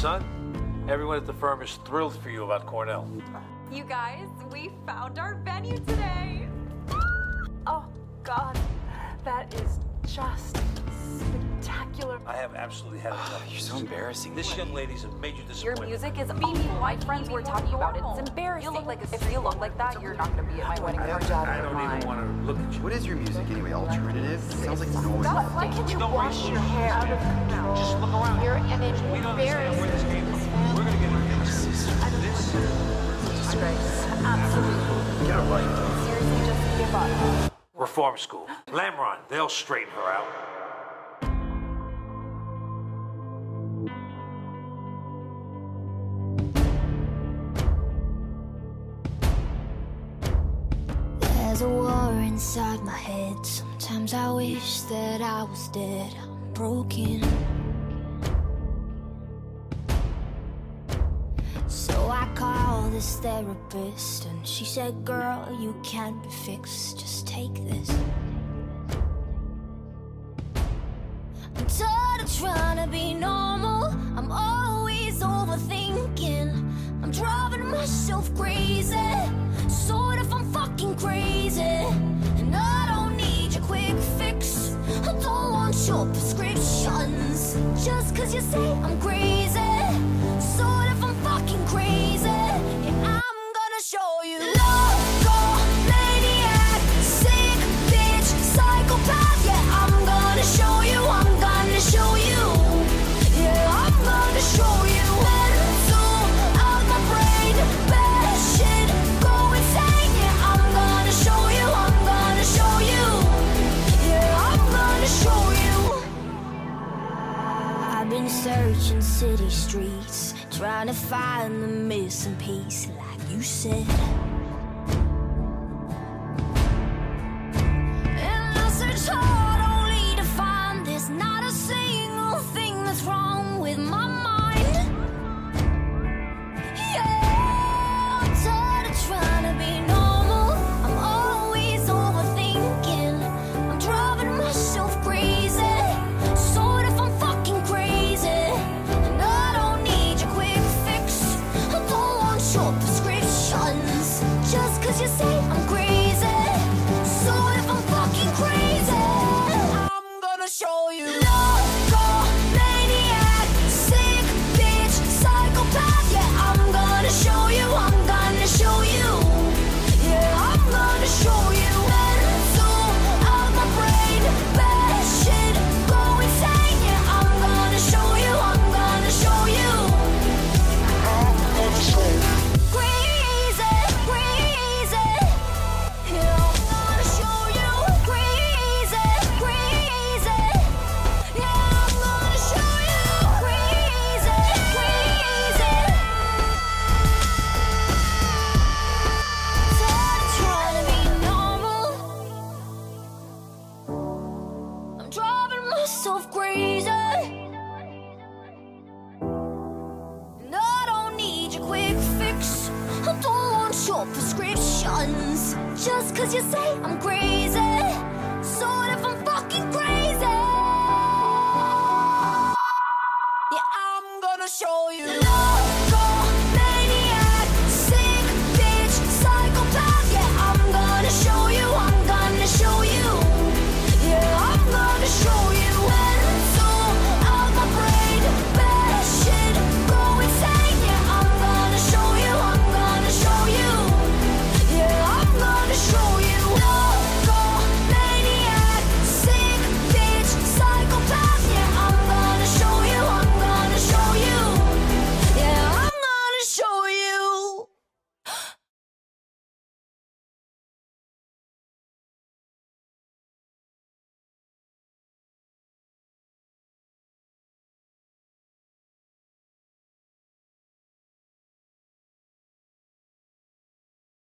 son. Everyone at the firm is thrilled for you about Cornell. You guys, we found our venue today. Oh, God. That is just. I have absolutely had enough. You're so embarrassing. This young lady's a major disgrace. Your music is awful. My friends were talking about it. It's embarrassing. You look like if you look like that, you're not gonna be at my wedding. I, Or I don't even want to look at you. What is your music anyway? Alternative? Sounds like noise. God, why can't you Don't wash your hair out of control? Just look around. You're an we don't understand where this came from. We're gonna get it fixed. This Disgrace. Absolutely. Get a life. Seriously, just give up. reform school. Lamron, they'll straighten her out. There's a war inside my head. Sometimes I wish that I was dead. I'm broken. So I called this therapist, and she said, Girl, you can't be fixed. Just take this. I'm tired of trying to be normal. I'm always overthinking. I'm driving myself crazy. Sort of, I'm fucking crazy. Your prescriptions. Just cause you say I'm crazy. Searching city streets, trying to find the missing piece, like you said. Myself crazy. And I don't need your quick fix. I don't want your prescriptions. Just cause you say I'm crazy.